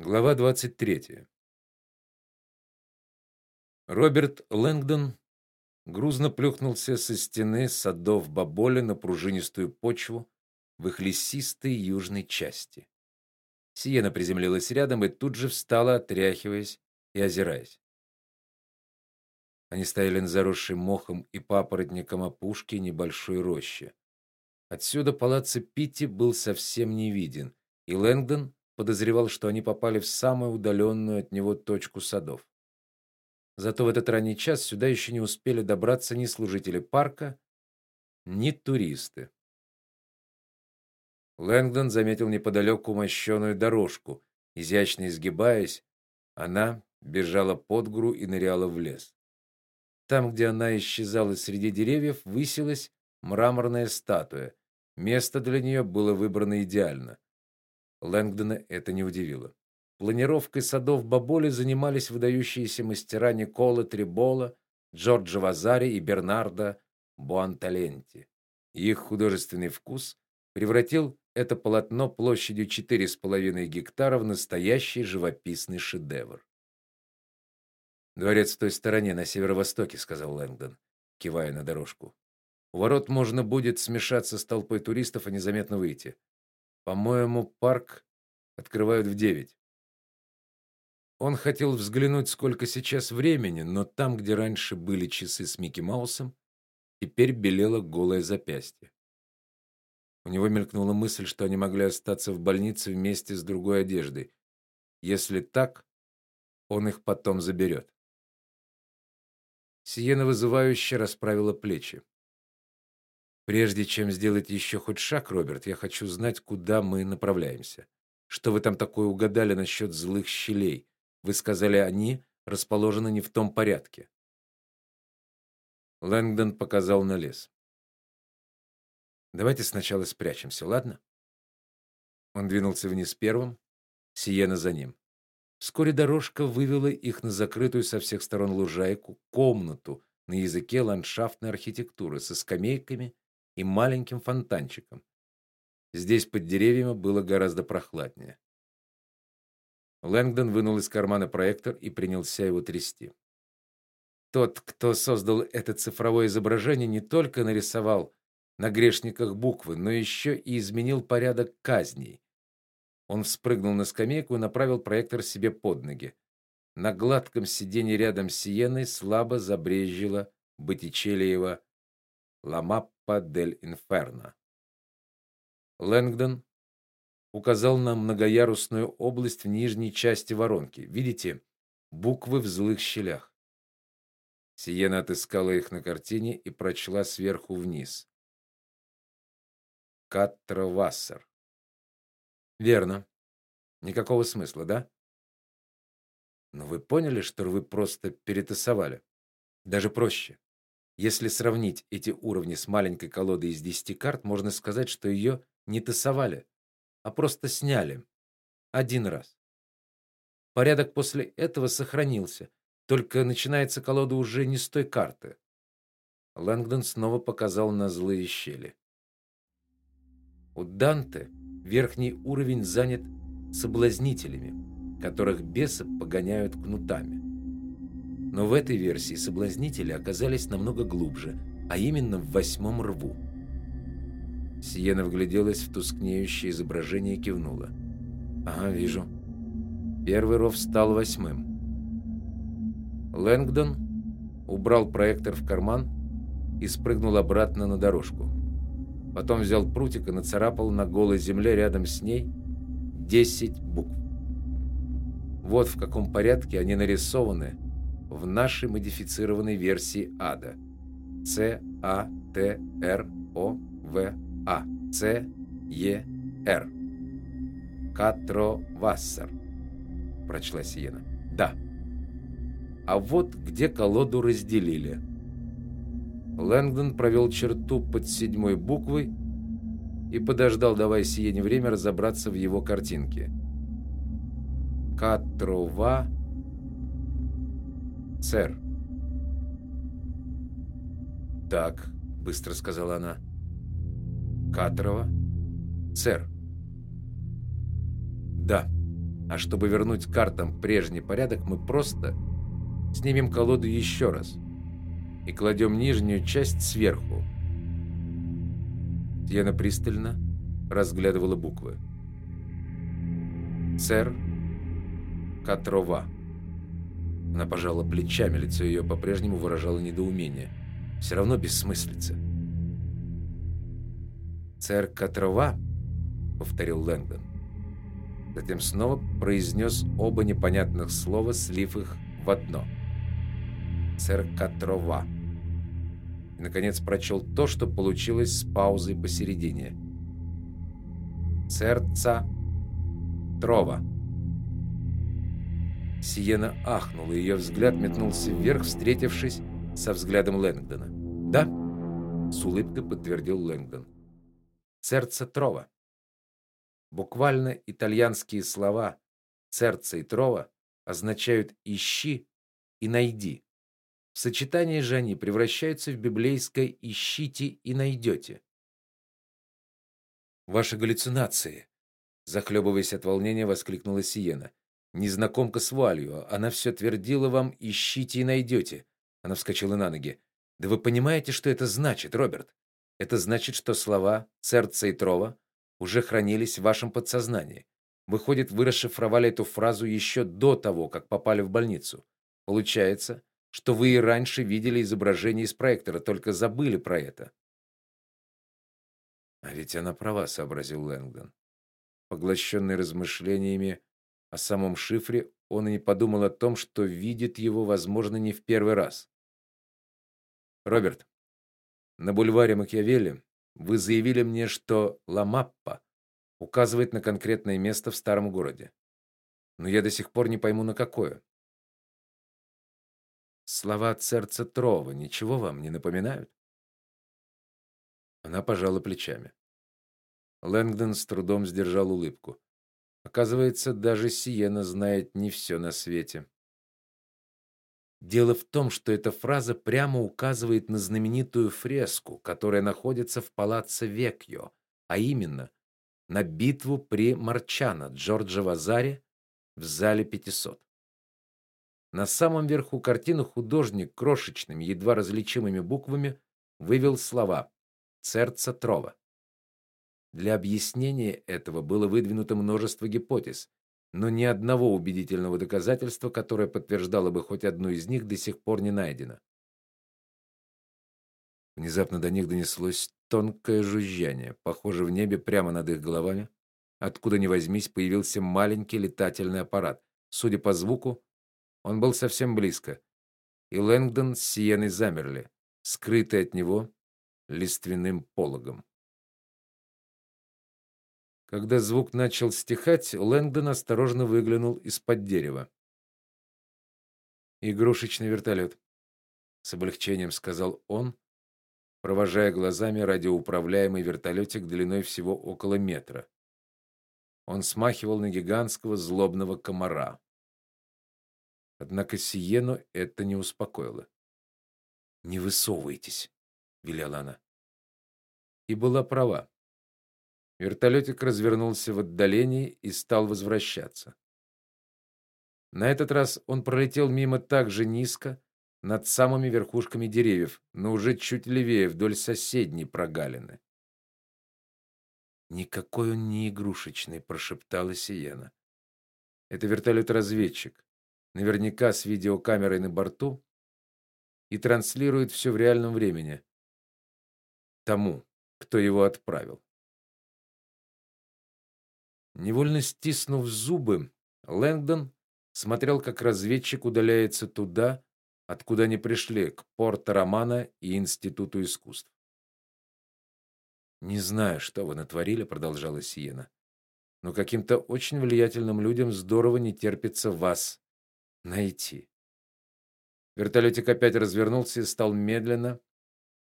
Глава 23. Роберт Лэнгдон грузно плюхнулся со стены садов Баболи на пружинистую почву в их лесистой южной части. Сиена приземлилась рядом и тут же встала, отряхиваясь и озираясь. Они стояли на заросшей мохом и папоротником опушке небольшой рощи. Отсюда палац Питти был совсем не виден, и Лэнгдон подозревал, что они попали в самую удаленную от него точку садов. Зато в этот ранний час сюда еще не успели добраться ни служители парка, ни туристы. Лэнгдон заметил неподалеку мощеную дорожку. Изящно изгибаясь, она бежала под гору и ныряла в лес. Там, где она исчезала среди деревьев, высилась мраморная статуя. Место для нее было выбрано идеально. Лэнгдона это не удивило. Планировкой садов Баболи занимались выдающиеся мастера Никола Трибола, Джорджо Вазари и Бернардо Буанталенти. Их художественный вкус превратил это полотно площадью четыре с половиной гектара в настоящий живописный шедевр. Дворец в той стороне, на северо-востоке, сказал Лэнгдон, кивая на дорожку. У ворот можно будет смешаться с толпой туристов и незаметно выйти. По-моему, парк открывают в девять. Он хотел взглянуть, сколько сейчас времени, но там, где раньше были часы с Микки Маусом, теперь белело голое запястье. У него мелькнула мысль, что они могли остаться в больнице вместе с другой одеждой. Если так, он их потом заберет. Сиена вызывающе расправила плечи. Прежде чем сделать еще хоть шаг, Роберт, я хочу знать, куда мы направляемся. Что вы там такое угадали насчет злых щелей? Вы сказали, они расположены не в том порядке. Лэнгдон показал на лес. Давайте сначала спрячемся, ладно? Он двинулся вниз первым, Сиена за ним. Вскоре дорожка вывела их на закрытую со всех сторон лужайку, комнату на языке ландшафтной архитектуры со скамейками и маленьким фонтанчиком. Здесь под деревьями было гораздо прохладнее. Лэнгдон вынул из кармана проектор и принялся его трясти. Тот, кто создал это цифровое изображение, не только нарисовал на грешниках буквы, но еще и изменил порядок казней. Он вспрыгнул на скамейку и направил проектор себе под ноги. На гладком сиденье рядом с Сиеной слабо забрезжило Боттичеллиева «Ла Маппа дель Инферно». Лэнгдон указал на многоярусную область в нижней части воронки. Видите, буквы в злых щелях. Сиена отыскала их на картине и прочла сверху вниз. Каттравассер. Верно. Никакого смысла, да? Но вы поняли, что вы просто перетасовали. Даже проще. Если сравнить эти уровни с маленькой колодой из 10 карт, можно сказать, что ее не тасовали, а просто сняли один раз. Порядок после этого сохранился, только начинается колода уже не с той карты. Лэнгдон снова показал на злые щели. У Данте верхний уровень занят соблазнителями, которых бесы погоняют кнутами. Но в этой версии соблазнители оказались намного глубже, а именно в восьмом рву. Сиена вгляделась в тускнеющее изображение и кивнула. Ага, вижу. Первый ров стал восьмым. Лэнгдон убрал проектор в карман и спрыгнул обратно на дорожку. Потом взял прутик и нацарапал на голой земле рядом с ней 10 букв. Вот в каком порядке они нарисованы в нашей модифицированной версии ада. С А Т Р О В А С Е Р. Катровассер. Прочла Сиена. Да. А вот где колоду разделили. Лэнгдон провел черту под седьмой буквой и подождал, давая Сиене время разобраться в его картинке. Катрова сэр. Так, быстро сказала она. Катрова, сэр. Да. А чтобы вернуть картам прежний порядок, мы просто снимем колоду еще раз и кладем нижнюю часть сверху. Диана пристально разглядывала буквы. Сэр Катрова. Она пожала плечами, лицо ее по-прежнему выражало недоумение. Все равно бессмыслица. «Сэр Катрова?» — повторил Лэнгдон. Затем снова произнес оба непонятных слова, слив их в одно. «Сэр Катрова». И, наконец, прочел то, что получилось с паузой посередине. «Сердца Трова». Сиена ахнула, ее взгляд метнулся вверх, встретившись со взглядом Лэнгдона. «Да», — с улыбкой подтвердил Лэнгдон. «Сердце Трова». Буквально итальянские слова «сердце» и «трова» означают «ищи» и «найди». В сочетании же они превращаются в библейское «ищите и найдете». «Ваши галлюцинации!» Захлебываясь от волнения, воскликнула Сиена. Незнакомка с вуалью, она все твердила вам «ищите и найдете». Она вскочила на ноги. «Да вы понимаете, что это значит, Роберт? Это значит, что слова «сердце» и «трова» уже хранились в вашем подсознании. Выходит, вы расшифровали эту фразу еще до того, как попали в больницу. Получается, что вы и раньше видели изображение из проектора, только забыли про это. А ведь она права, сообразил Лэнгдон. Поглощенный размышлениями о самом шифре, он и не подумал о том, что видит его, возможно, не в первый раз. Роберт, на бульваре Макиавелли вы заявили мне, что Ла-Маппа указывает на конкретное место в старом городе. Но я до сих пор не пойму на какое. Слова от сердца Трова ничего вам не напоминают? Она пожала плечами. Лэнгдон с трудом сдержал улыбку. Оказывается, даже Сиена знает не все на свете. Дело в том, что эта фраза прямо указывает на знаменитую фреску, которая находится в палаццо Векьо, а именно на битву при Марчано Джорджа Вазари в зале 500. На самом верху картины художник крошечными, едва различимыми буквами вывел слова: "Сердце Трова". Для объяснения этого было выдвинуто множество гипотез, но ни одного убедительного доказательства, которое подтверждало бы хоть одну из них, до сих пор не найдено. Внезапно до них донеслось тонкое жужжание. Похоже, в небе прямо над их головами, откуда ни возьмись, появился маленький летательный аппарат. Судя по звуку, он был совсем близко. И Лэнгдон с Сиеной замерли, скрытые от него лиственным пологом. Когда звук начал стихать, Лэнгдон осторожно выглянул из-под дерева. Игрушечный вертолет», — с облегчением сказал он, провожая глазами радиоуправляемый вертолетик длиной всего около метра. Он смахивал на гигантского злобного комара. Однако Сиену это не успокоило. "Не высовывайтесь", велела она. И была права. Вертолетик развернулся в отдалении и стал возвращаться. На этот раз он пролетел мимо так же низко, над самыми верхушками деревьев, но уже чуть левее вдоль соседней прогалины. Никакой он не игрушечный, прошептала Сиена. Это вертолет-разведчик, наверняка с видеокамерой на борту и транслирует все в реальном времени тому, кто его отправил. Невольно стиснув зубы, Лэнгдон смотрел, как разведчик удаляется туда, откуда они пришли, к порту Романа и Институту искусств. Не знаю, что вы натворили, продолжала Сиена. Но каким-то очень влиятельным людям здорово не терпится вас найти. Вертолетик опять развернулся и стал медленно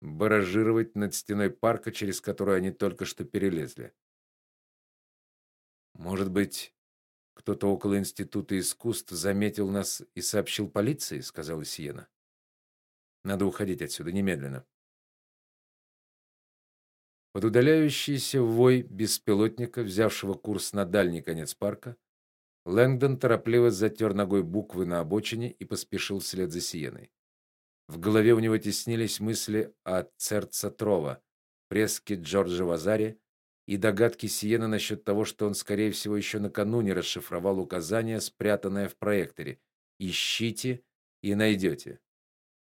баражировать над стеной парка, через которую они только что перелезли. Может быть, кто-то около института искусств заметил нас и сообщил полиции, сказала Сиена. Надо уходить отсюда немедленно. Под удаляющийся вой беспилотника, взявшего курс на дальний конец парка, Лэнгдон торопливо затер ногой буквы на обочине и поспешил вслед за Сиеной. В голове у него теснились мысли о Церцатрова, фреске Джорджа Вазари и догадки Сиены насчет того, что он скорее всего еще накануне расшифровал указание, спрятанное в проекторе: "Ищите и найдете».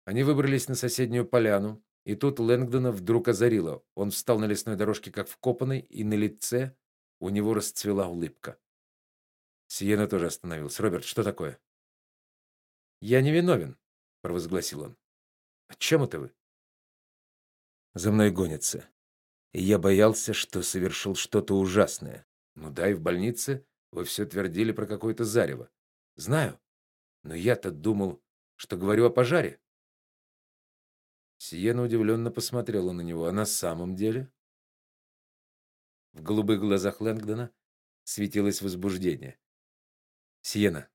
Они выбрались на соседнюю поляну, и тут Лэнгдона вдруг озарило. Он встал на лесной дорожке как вкопанный, и на лице у него расцвела улыбка. Сиена тоже остановился. Роберт, что такое? Я не виновен, провозгласил он. О чем это вы? За мной гонятся. Я боялся, что совершил что-то ужасное. Ну да, и в больнице вы все твердили про какое-то зарево. Знаю. Но я-то думал, что говорю о пожаре. Сиена удивленно посмотрела на него. А на самом деле? В голубых глазах Лэнгдона светилось возбуждение. Сиена.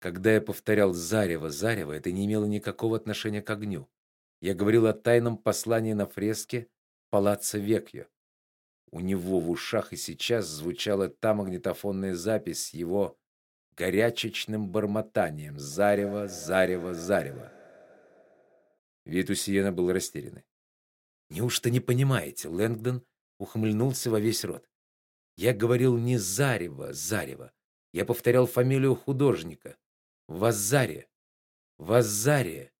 Когда я повторял зарево, зарево, это не имело никакого отношения к огню. Я говорил о тайном послании на фреске Палаццо Векьо. У него в ушах и сейчас звучала та магнитофонная запись его горячечным бормотанием: зарево, зарево, зарево. Вид у Сиена был растерянный. Неужто не понимаете? Лэнгдон ухмыльнулся во весь рот. Я говорил не зарево, зарево. Я повторял фамилию художника. Вазаре. Вазаре.